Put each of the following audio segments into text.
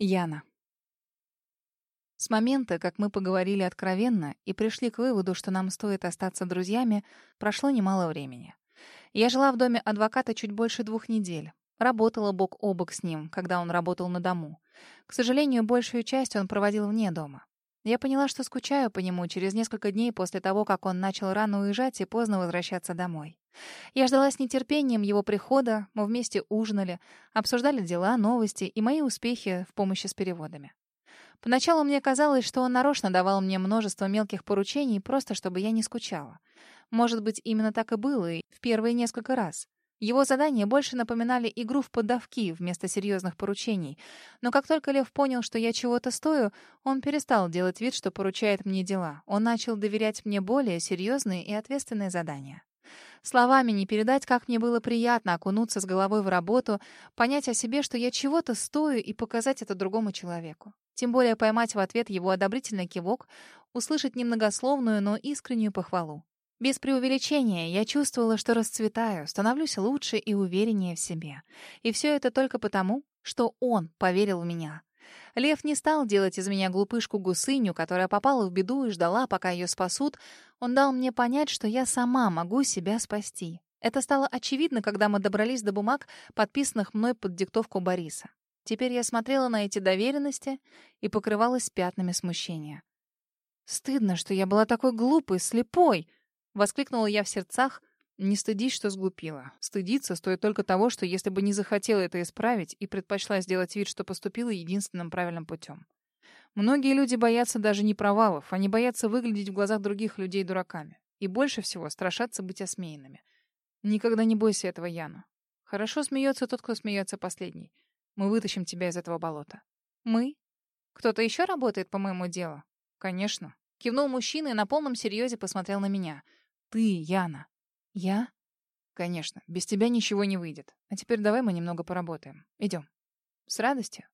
Яна. С момента, как мы поговорили откровенно и пришли к выводу, что нам стоит остаться друзьями, прошло немало времени. Я жила в доме адвоката чуть больше двух недель. Работала бок о бок с ним, когда он работал на дому. К сожалению, большую часть он проводил вне дома. Я поняла, что скучаю по нему через несколько дней после того, как он начал рано уезжать и поздно возвращаться домой. Я ждала с нетерпением его прихода, мы вместе ужинали, обсуждали дела, новости и мои успехи в помощи с переводами. Поначалу мне казалось, что он нарочно давал мне множество мелких поручений, просто чтобы я не скучала. Может быть, именно так и было и в первые несколько раз. Его задания больше напоминали игру в поддавки вместо серьезных поручений. Но как только Лев понял, что я чего-то стою, он перестал делать вид, что поручает мне дела. Он начал доверять мне более серьезные и ответственные задания. Словами не передать, как мне было приятно окунуться с головой в работу, понять о себе, что я чего-то стою, и показать это другому человеку. Тем более поймать в ответ его одобрительный кивок, услышать немногословную, но искреннюю похвалу. Без преувеличения я чувствовала, что расцветаю, становлюсь лучше и увереннее в себе. И все это только потому, что он поверил в меня, Лев не стал делать из меня глупышку-гусыню, которая попала в беду и ждала, пока ее спасут. Он дал мне понять, что я сама могу себя спасти. Это стало очевидно, когда мы добрались до бумаг, подписанных мной под диктовку Бориса. Теперь я смотрела на эти доверенности и покрывалась пятнами смущения. «Стыдно, что я была такой глупой, слепой!» — воскликнула я в сердцах, Не стыдись, что сглупила. Стыдиться стоит только того, что если бы не захотела это исправить и предпочла сделать вид, что поступила единственным правильным путем. Многие люди боятся даже не провалов, они боятся выглядеть в глазах других людей дураками. И больше всего страшатся быть осмеянными. Никогда не бойся этого, Яна. Хорошо смеется тот, кто смеется последний. Мы вытащим тебя из этого болота. Мы? Кто-то еще работает по моему делу? Конечно. Кивнул мужчина и на полном серьезе посмотрел на меня — ты, Яна. Я? Конечно, без тебя ничего не выйдет. А теперь давай мы немного поработаем. Идем. С радостью.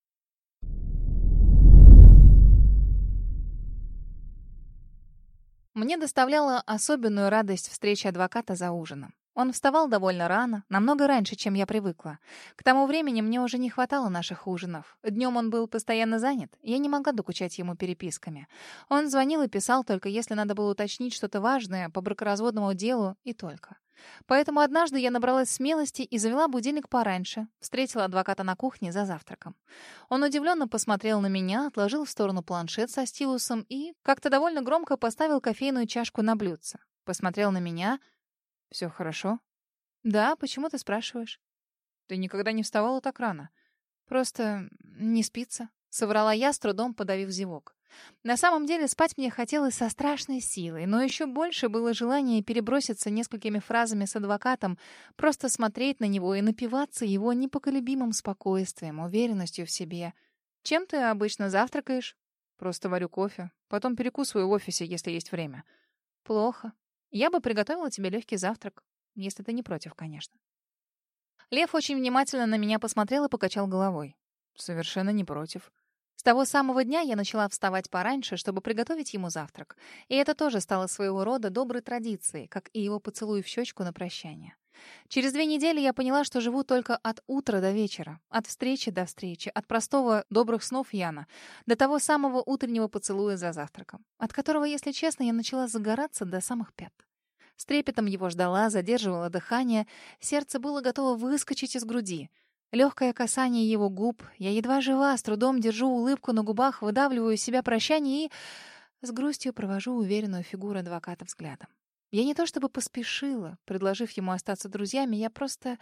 Мне доставляла особенную радость встреча адвоката за ужином. Он вставал довольно рано, намного раньше, чем я привыкла. К тому времени мне уже не хватало наших ужинов. Днем он был постоянно занят, я не могла докучать ему переписками. Он звонил и писал только если надо было уточнить что-то важное по бракоразводному делу и только. Поэтому однажды я набралась смелости и завела будильник пораньше, встретила адвоката на кухне за завтраком. Он удивленно посмотрел на меня, отложил в сторону планшет со стилусом и как-то довольно громко поставил кофейную чашку на блюдце. Посмотрел на меня — все хорошо? Да, почему ты спрашиваешь? Ты никогда не вставала так рано. Просто не спится, соврала я, с трудом подавив зевок. На самом деле спать мне хотелось со страшной силой, но еще больше было желание переброситься несколькими фразами с адвокатом, просто смотреть на него и напиваться его непоколебимым спокойствием, уверенностью в себе. Чем ты обычно завтракаешь? Просто варю кофе, потом перекусываю в Я бы приготовила тебе легкий завтрак, если ты не против, конечно. Лев очень внимательно на меня посмотрел и покачал головой. Совершенно не против. С того самого дня я начала вставать пораньше, чтобы приготовить ему завтрак. И это тоже стало своего рода доброй традицией, как и его поцелуй в щечку на прощание. Через две недели я поняла, что живу только от утра до вечера, от встречи до встречи, от простого добрых снов Яна, до того самого утреннего поцелуя за завтраком, от которого, если честно, я начала загораться до самых пят. С трепетом его ждала, задерживала дыхание, сердце было готово выскочить из груди. Легкое касание его губ, я едва жива, с трудом держу улыбку на губах, выдавливаю из себя прощание и с грустью провожу уверенную фигуру адвоката взглядом. Я не то чтобы поспешила, предложив ему остаться друзьями, я просто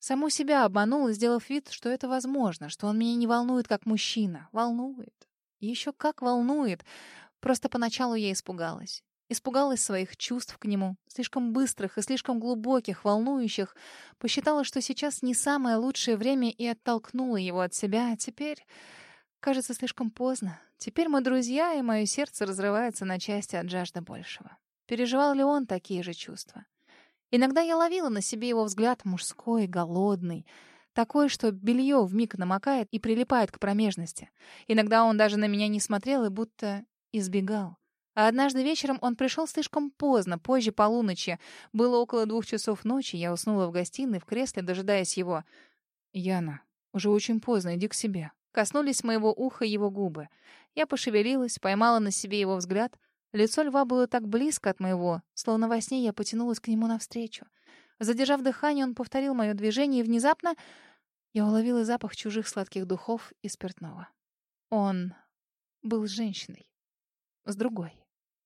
саму себя обманула, сделав вид, что это возможно, что он меня не волнует как мужчина. Волнует. И еще как волнует. Просто поначалу я испугалась. Испугалась своих чувств к нему, слишком быстрых и слишком глубоких, волнующих. Посчитала, что сейчас не самое лучшее время и оттолкнула его от себя, а теперь... Кажется, слишком поздно. Теперь мы друзья, и мое сердце разрывается на части от жажды большего. Переживал ли он такие же чувства? Иногда я ловила на себе его взгляд мужской, голодный, такой, что белье вмиг намокает и прилипает к промежности. Иногда он даже на меня не смотрел и будто избегал. А однажды вечером он пришел слишком поздно, позже полуночи. Было около двух часов ночи, я уснула в гостиной, в кресле, дожидаясь его. «Яна, уже очень поздно, иди к себе». Коснулись моего уха его губы. Я пошевелилась, поймала на себе его взгляд — Лицо льва было так близко от моего, словно во сне я потянулась к нему навстречу. Задержав дыхание, он повторил мое движение, и внезапно я уловила запах чужих сладких духов и спиртного. Он был женщиной. С другой.